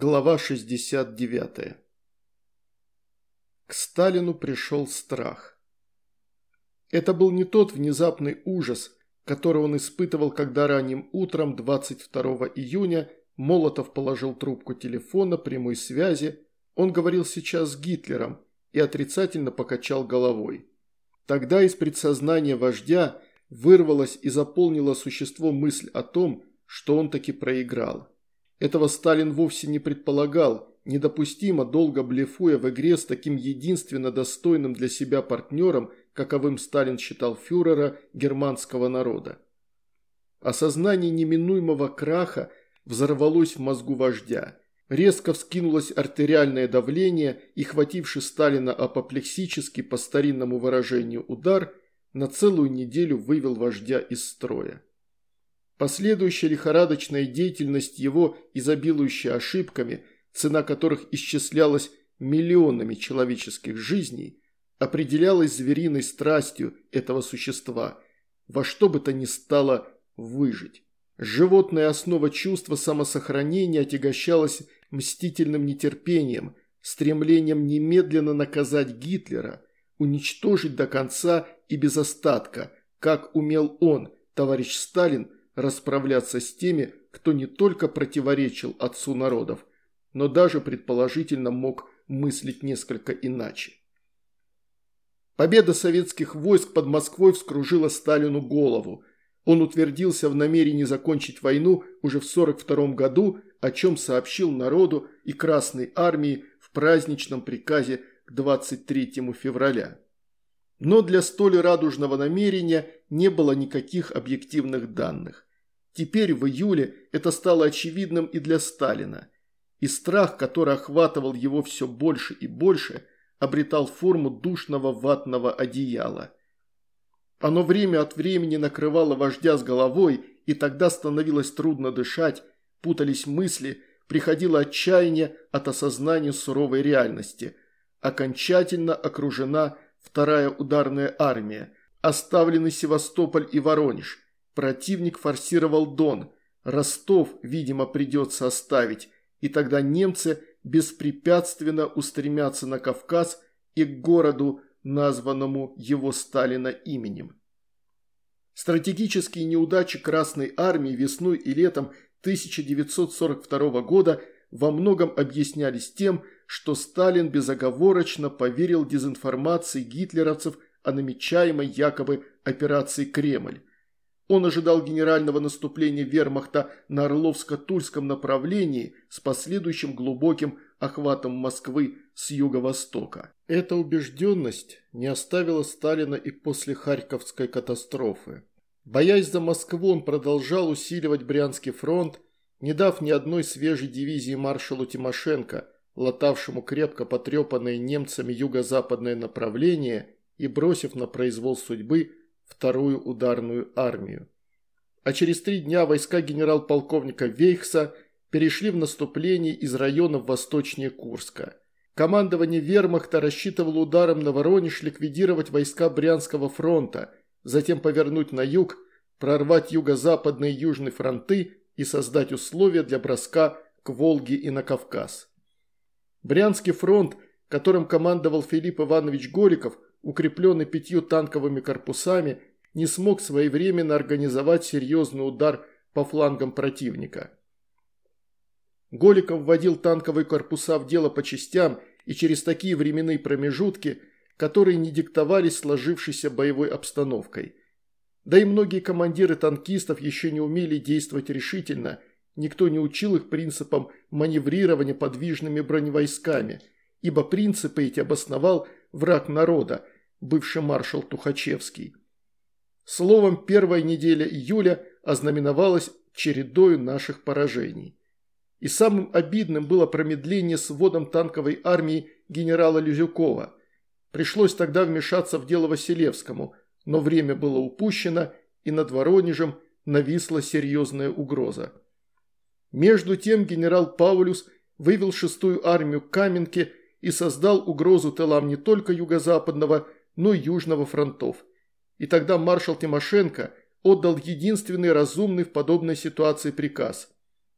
Глава 69. К Сталину пришел страх. Это был не тот внезапный ужас, который он испытывал, когда ранним утром 22 июня Молотов положил трубку телефона прямой связи, он говорил сейчас с Гитлером и отрицательно покачал головой. Тогда из предсознания вождя вырвалась и заполнила существо мысль о том, что он таки проиграл. Этого Сталин вовсе не предполагал, недопустимо долго блефуя в игре с таким единственно достойным для себя партнером, каковым Сталин считал фюрера германского народа. Осознание неминуемого краха взорвалось в мозгу вождя. Резко вскинулось артериальное давление и, хвативший Сталина апоплексически по старинному выражению удар, на целую неделю вывел вождя из строя. Последующая лихорадочная деятельность его, изобилующая ошибками, цена которых исчислялась миллионами человеческих жизней, определялась звериной страстью этого существа, во что бы то ни стало выжить. Животная основа чувства самосохранения отягощалась мстительным нетерпением, стремлением немедленно наказать Гитлера, уничтожить до конца и без остатка, как умел он, товарищ Сталин, расправляться с теми, кто не только противоречил отцу народов, но даже предположительно мог мыслить несколько иначе. Победа советских войск под Москвой вскружила Сталину голову. Он утвердился в намерении закончить войну уже в 1942 году, о чем сообщил народу и Красной армии в праздничном приказе к 23 февраля. Но для столь радужного намерения не было никаких объективных данных. Теперь, в июле, это стало очевидным и для Сталина. И страх, который охватывал его все больше и больше, обретал форму душного ватного одеяла. Оно время от времени накрывало вождя с головой, и тогда становилось трудно дышать, путались мысли, приходило отчаяние от осознания суровой реальности. Окончательно окружена вторая ударная армия, оставлены Севастополь и Воронеж – Противник форсировал Дон. Ростов, видимо, придется оставить, и тогда немцы беспрепятственно устремятся на Кавказ и к городу, названному его Сталина именем. Стратегические неудачи Красной Армии весной и летом 1942 года во многом объяснялись тем, что Сталин безоговорочно поверил дезинформации гитлеровцев о намечаемой якобы операции «Кремль». Он ожидал генерального наступления вермахта на Орловско-Тульском направлении с последующим глубоким охватом Москвы с юго-востока. Эта убежденность не оставила Сталина и после Харьковской катастрофы. Боясь за Москву, он продолжал усиливать Брянский фронт, не дав ни одной свежей дивизии маршалу Тимошенко, латавшему крепко потрепанное немцами юго-западное направление и бросив на произвол судьбы вторую ударную армию. А через три дня войска генерал-полковника Вейхса перешли в наступление из районов восточнее Курска. Командование вермахта рассчитывало ударом на Воронеж ликвидировать войска Брянского фронта, затем повернуть на юг, прорвать юго-западные и южные фронты и создать условия для броска к Волге и на Кавказ. Брянский фронт, которым командовал Филипп Иванович Гориков, укрепленный пятью танковыми корпусами, не смог своевременно организовать серьезный удар по флангам противника. Голиков вводил танковые корпуса в дело по частям и через такие временные промежутки, которые не диктовались сложившейся боевой обстановкой. Да и многие командиры танкистов еще не умели действовать решительно, никто не учил их принципам маневрирования подвижными броневойсками, ибо принципы эти обосновал враг народа, бывший маршал Тухачевский. Словом, первая неделя июля ознаменовалась чередой наших поражений. И самым обидным было промедление с вводом танковой армии генерала Люзюкова. Пришлось тогда вмешаться в дело Василевскому, но время было упущено, и над Воронежем нависла серьезная угроза. Между тем генерал Паулюс вывел шестую армию к Каменке и создал угрозу тылам не только юго-западного, но и южного фронтов. И тогда маршал Тимошенко отдал единственный разумный в подобной ситуации приказ.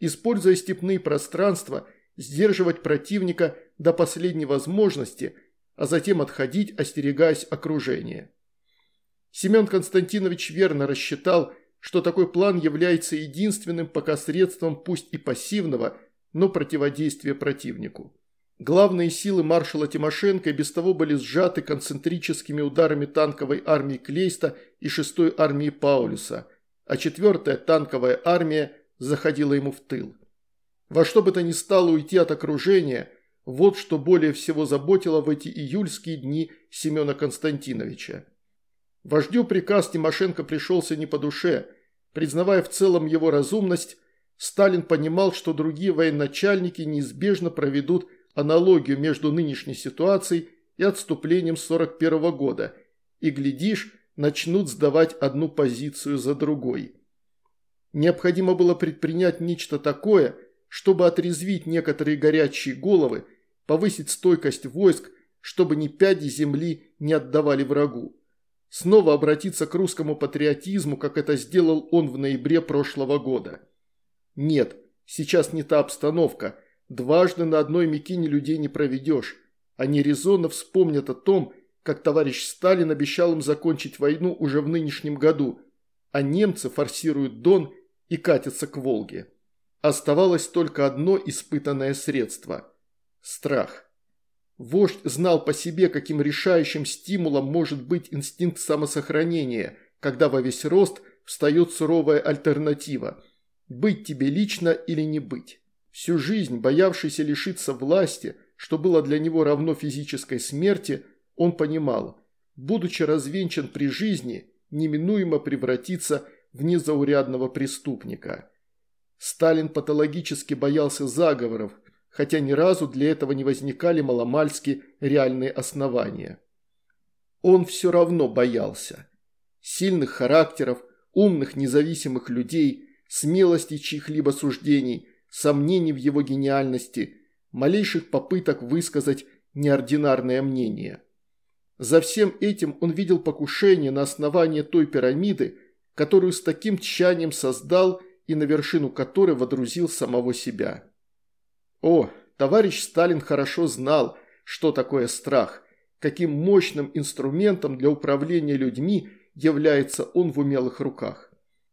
Используя степные пространства, сдерживать противника до последней возможности, а затем отходить, остерегаясь окружения. Семен Константинович верно рассчитал, что такой план является единственным пока средством пусть и пассивного, но противодействия противнику. Главные силы маршала Тимошенко без того были сжаты концентрическими ударами танковой армии Клейста и 6-й армии Паулюса, а 4-я танковая армия заходила ему в тыл. Во что бы то ни стало уйти от окружения, вот что более всего заботило в эти июльские дни Семена Константиновича. Вождю приказ Тимошенко пришелся не по душе. Признавая в целом его разумность, Сталин понимал, что другие военачальники неизбежно проведут аналогию между нынешней ситуацией и отступлением 41 года, и, глядишь, начнут сдавать одну позицию за другой. Необходимо было предпринять нечто такое, чтобы отрезвить некоторые горячие головы, повысить стойкость войск, чтобы ни пяди земли не отдавали врагу. Снова обратиться к русскому патриотизму, как это сделал он в ноябре прошлого года. Нет, сейчас не та обстановка. Дважды на одной мякине людей не проведешь. Они резонно вспомнят о том, как товарищ Сталин обещал им закончить войну уже в нынешнем году, а немцы форсируют Дон и катятся к Волге. Оставалось только одно испытанное средство – страх. Вождь знал по себе, каким решающим стимулом может быть инстинкт самосохранения, когда во весь рост встает суровая альтернатива – быть тебе лично или не быть. Всю жизнь, боявшийся лишиться власти, что было для него равно физической смерти, он понимал, будучи развенчан при жизни, неминуемо превратиться в незаурядного преступника. Сталин патологически боялся заговоров – хотя ни разу для этого не возникали маломальски реальные основания. Он все равно боялся. Сильных характеров, умных независимых людей, смелости чьих-либо суждений, сомнений в его гениальности, малейших попыток высказать неординарное мнение. За всем этим он видел покушение на основание той пирамиды, которую с таким тщанием создал и на вершину которой водрузил самого себя. О, товарищ Сталин хорошо знал, что такое страх, каким мощным инструментом для управления людьми является он в умелых руках.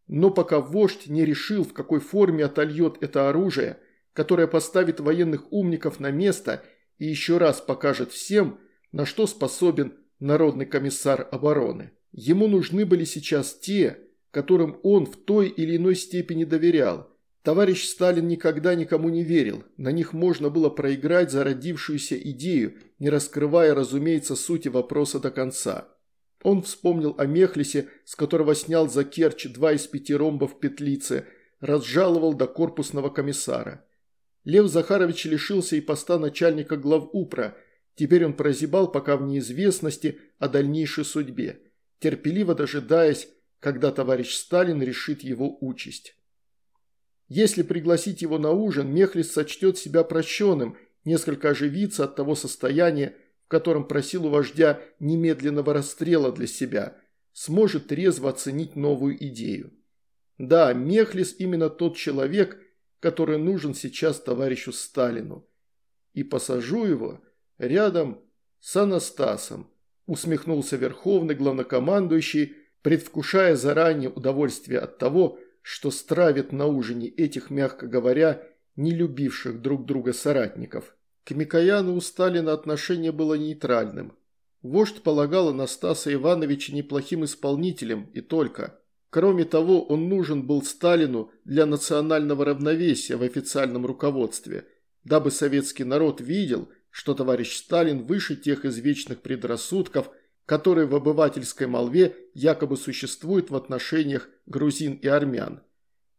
Но пока вождь не решил, в какой форме отольет это оружие, которое поставит военных умников на место и еще раз покажет всем, на что способен Народный комиссар обороны. Ему нужны были сейчас те, которым он в той или иной степени доверял – Товарищ Сталин никогда никому не верил, на них можно было проиграть зародившуюся идею, не раскрывая, разумеется, сути вопроса до конца. Он вспомнил о Мехлисе, с которого снял за Керчь два из пяти ромбов петлицы, разжаловал до корпусного комиссара. Лев Захарович лишился и поста начальника главупра, теперь он прозябал пока в неизвестности о дальнейшей судьбе, терпеливо дожидаясь, когда товарищ Сталин решит его участь. Если пригласить его на ужин, Мехлис сочтет себя прощенным, несколько оживится от того состояния, котором просил у вождя немедленного расстрела для себя, сможет трезво оценить новую идею. Да, Мехлис именно тот человек, который нужен сейчас товарищу Сталину. И посажу его рядом с Анастасом, усмехнулся верховный главнокомандующий, предвкушая заранее удовольствие от того, что стравит на ужине этих, мягко говоря, не любивших друг друга соратников. К Микояну у Сталина отношение было нейтральным. Вождь полагал Анастаса Ивановича неплохим исполнителем и только. Кроме того, он нужен был Сталину для национального равновесия в официальном руководстве, дабы советский народ видел, что товарищ Сталин выше тех извечных предрассудков – который в обывательской молве якобы существует в отношениях грузин и армян.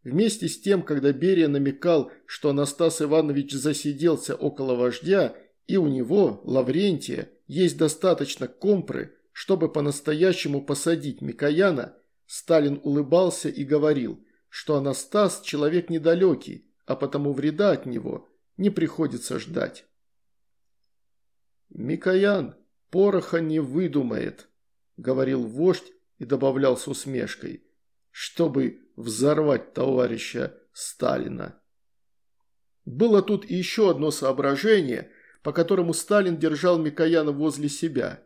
Вместе с тем, когда Берия намекал, что Анастас Иванович засиделся около вождя, и у него, Лаврентия, есть достаточно компры, чтобы по-настоящему посадить Микояна, Сталин улыбался и говорил, что Анастас – человек недалекий, а потому вреда от него не приходится ждать. «Микоян», пороха не выдумает», – говорил вождь и добавлял с усмешкой, – «чтобы взорвать товарища Сталина». Было тут еще одно соображение, по которому Сталин держал Микояна возле себя.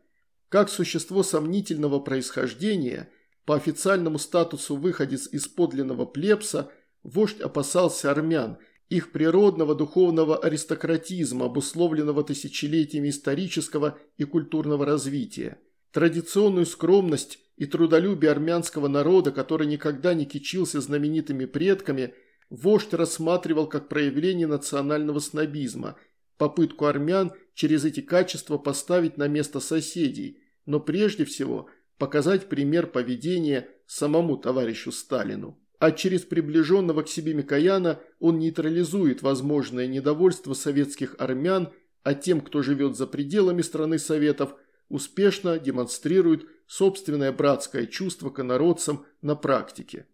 Как существо сомнительного происхождения, по официальному статусу выходец из подлинного плебса, вождь опасался армян, их природного духовного аристократизма, обусловленного тысячелетиями исторического и культурного развития. Традиционную скромность и трудолюбие армянского народа, который никогда не кичился знаменитыми предками, вождь рассматривал как проявление национального снобизма, попытку армян через эти качества поставить на место соседей, но прежде всего показать пример поведения самому товарищу Сталину. А через приближенного к себе Микояна он нейтрализует возможное недовольство советских армян, а тем, кто живет за пределами страны Советов, успешно демонстрирует собственное братское чувство к инородцам на практике.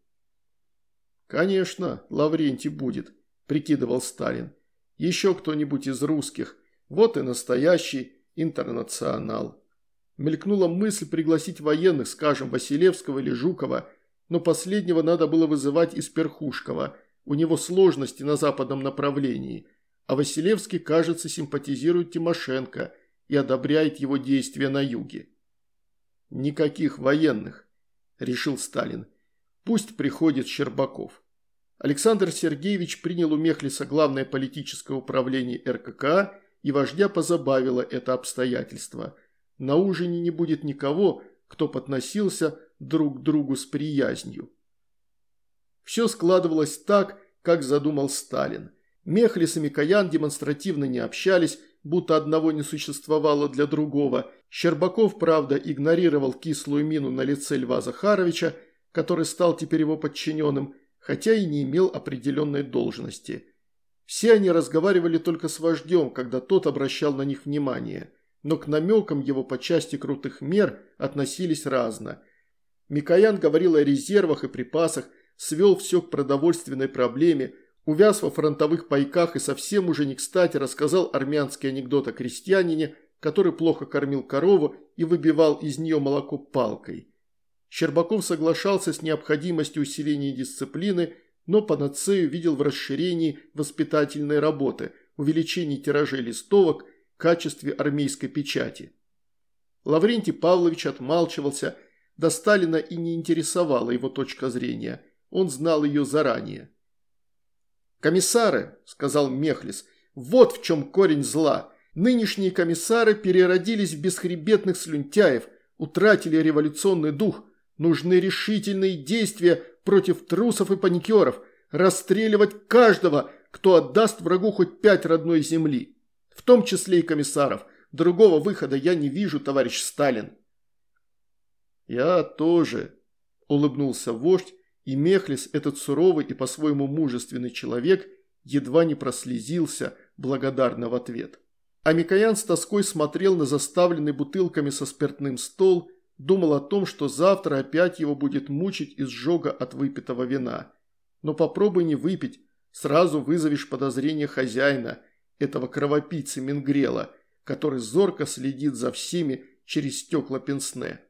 «Конечно, Лаврентий будет», – прикидывал Сталин. «Еще кто-нибудь из русских. Вот и настоящий интернационал». Мелькнула мысль пригласить военных, скажем, Василевского или Жукова, но последнего надо было вызывать из Перхушкова. У него сложности на западном направлении. А Василевский, кажется, симпатизирует Тимошенко и одобряет его действия на юге. «Никаких военных», – решил Сталин. «Пусть приходит Щербаков». Александр Сергеевич принял у Мехлиса главное политическое управление РКК, и вождя позабавило это обстоятельство. На ужине не будет никого, кто подносился друг к другу с приязнью. Все складывалось так, как задумал Сталин. Мехлис и Микоян демонстративно не общались, будто одного не существовало для другого. Щербаков, правда, игнорировал кислую мину на лице Льва Захаровича, который стал теперь его подчиненным, хотя и не имел определенной должности. Все они разговаривали только с вождем, когда тот обращал на них внимание, но к намекам его по части крутых мер относились разно. Микоян говорил о резервах и припасах, свел все к продовольственной проблеме – Увяз во фронтовых пайках и совсем уже не кстати рассказал армянский анекдот о крестьянине, который плохо кормил корову и выбивал из нее молоко палкой. Щербаков соглашался с необходимостью усиления дисциплины, но панацею видел в расширении воспитательной работы, увеличении тиражей листовок, качестве армейской печати. Лаврентий Павлович отмалчивался, до Сталина и не интересовала его точка зрения, он знал ее заранее. «Комиссары», – сказал Мехлис, – «вот в чем корень зла. Нынешние комиссары переродились в бесхребетных слюнтяев, утратили революционный дух. Нужны решительные действия против трусов и паникеров, расстреливать каждого, кто отдаст врагу хоть пять родной земли. В том числе и комиссаров. Другого выхода я не вижу, товарищ Сталин». «Я тоже», – улыбнулся вождь и Мехлис, этот суровый и по-своему мужественный человек, едва не прослезился благодарно в ответ. А Микоян с тоской смотрел на заставленный бутылками со спиртным стол, думал о том, что завтра опять его будет мучить изжога от выпитого вина. Но попробуй не выпить, сразу вызовешь подозрение хозяина, этого кровопийцы Менгрела, который зорко следит за всеми через стекла пенсне.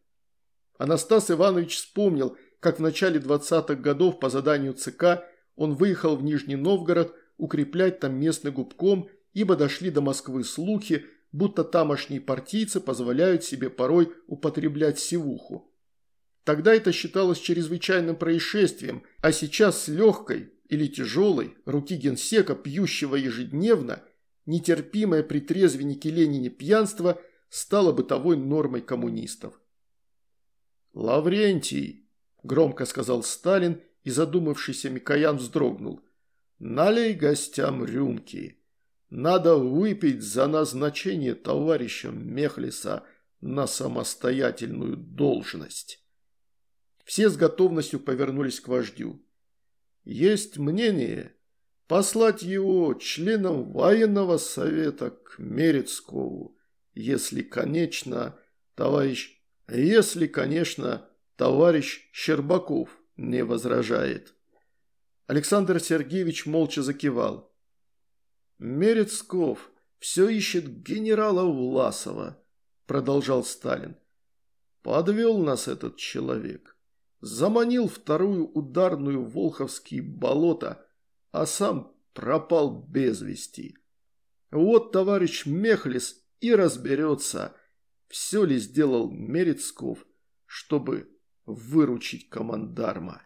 Анастас Иванович вспомнил, как в начале 20-х годов по заданию ЦК он выехал в Нижний Новгород укреплять там местный губком, ибо дошли до Москвы слухи, будто тамошние партийцы позволяют себе порой употреблять сивуху. Тогда это считалось чрезвычайным происшествием, а сейчас с легкой или тяжелой руки генсека, пьющего ежедневно, нетерпимое при трезвеннике Ленине пьянство стало бытовой нормой коммунистов. «Лаврентий!» громко сказал Сталин, и задумавшийся Микоян вздрогнул. «Налей гостям рюмки. Надо выпить за назначение товарища Мехлиса на самостоятельную должность». Все с готовностью повернулись к вождю. «Есть мнение послать его членом военного совета к Мерецкову, если, конечно, товарищ, если, конечно, Товарищ Щербаков не возражает. Александр Сергеевич молча закивал. «Мерецков все ищет генерала Власова», – продолжал Сталин. «Подвел нас этот человек. Заманил вторую ударную Волховские болота, а сам пропал без вести. Вот товарищ Мехлис и разберется, все ли сделал Мерецков, чтобы выручить командарма.